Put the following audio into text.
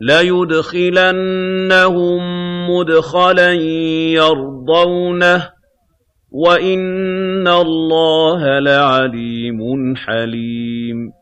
لَيُدْخِلَنَّهُم مُّدْخَلًا يَرْضَوْنَهُ ۗ وَإِنَّ اللَّهَ لَعَلِيمٌ حَلِيمٌ